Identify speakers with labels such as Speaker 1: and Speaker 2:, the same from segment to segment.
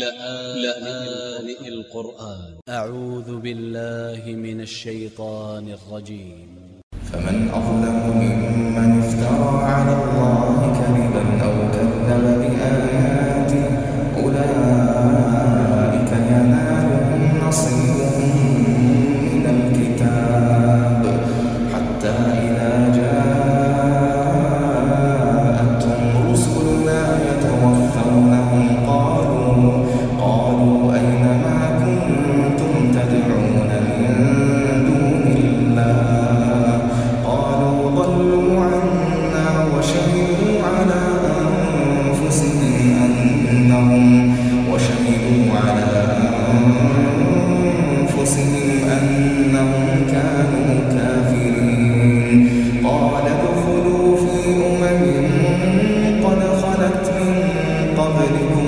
Speaker 1: لآن القرآن. أ ع و ذ ب ا ل ل ه من ا ل ش ي ط ا ن ا ل ج ي م
Speaker 2: فمن أظلم ممن افترى على الله كذبا أو كذب بآياته أولئك ينالهم نصيبهم. قبلكم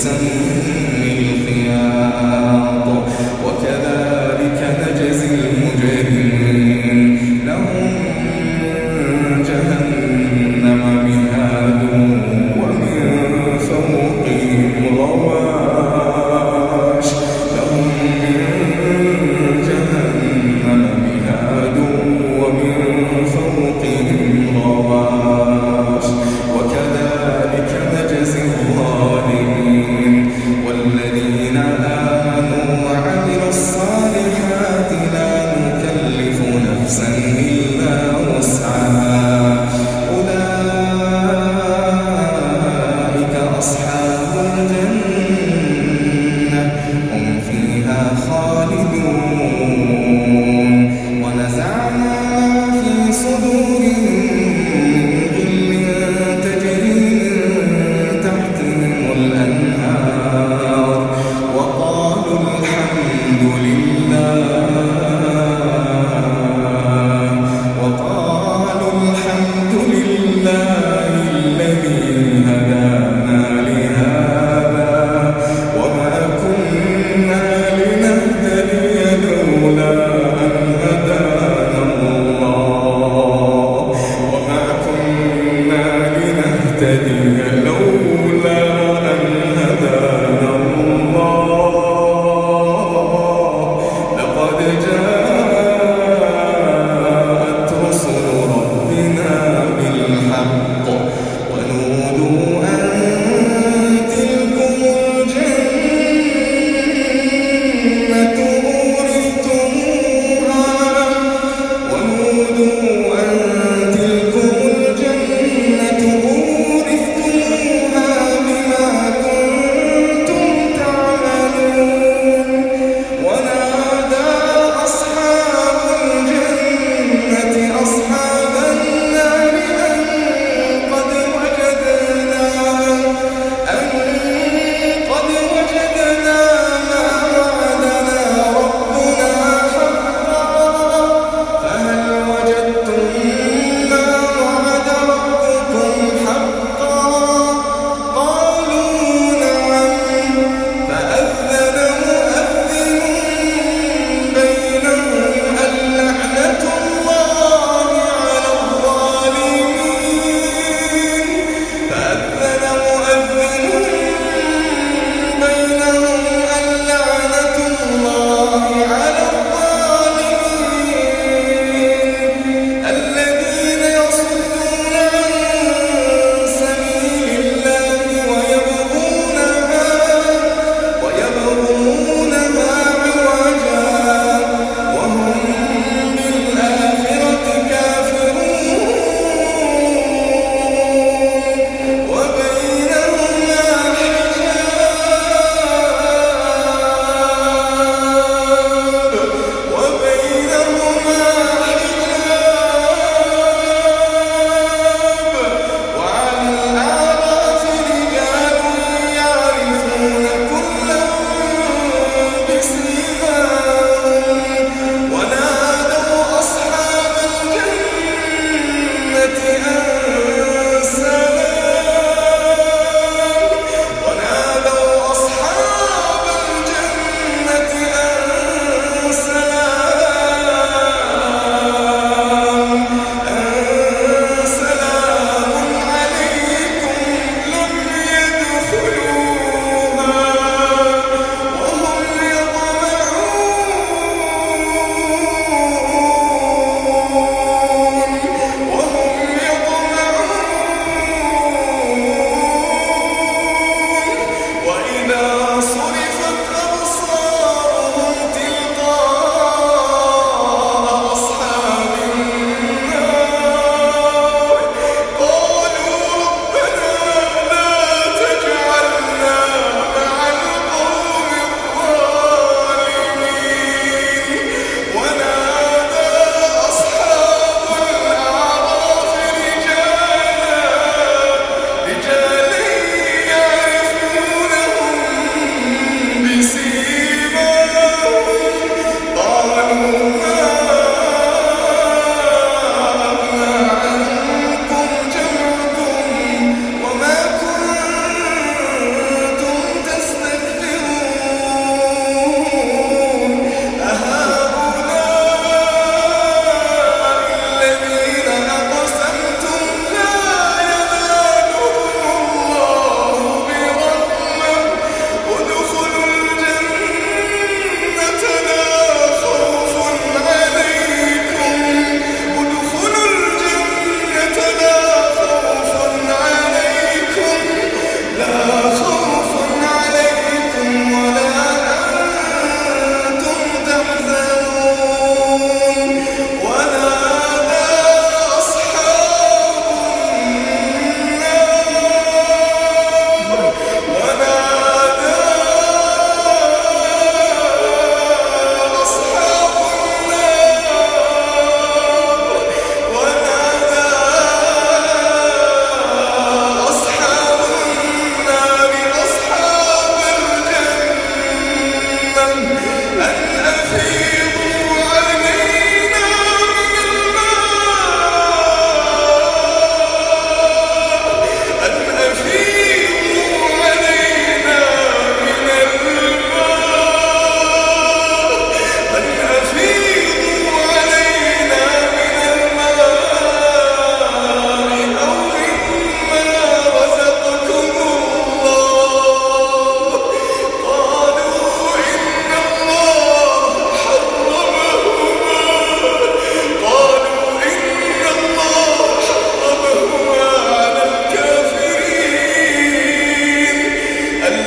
Speaker 2: Sunday.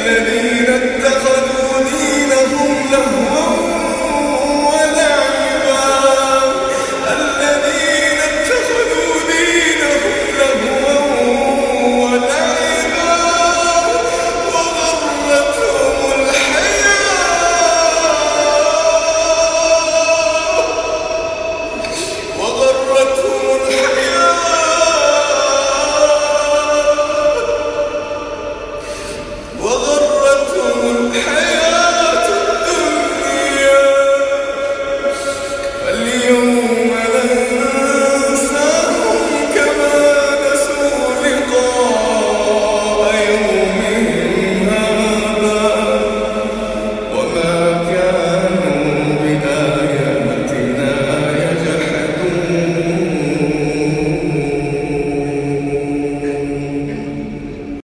Speaker 2: الذين اتقوا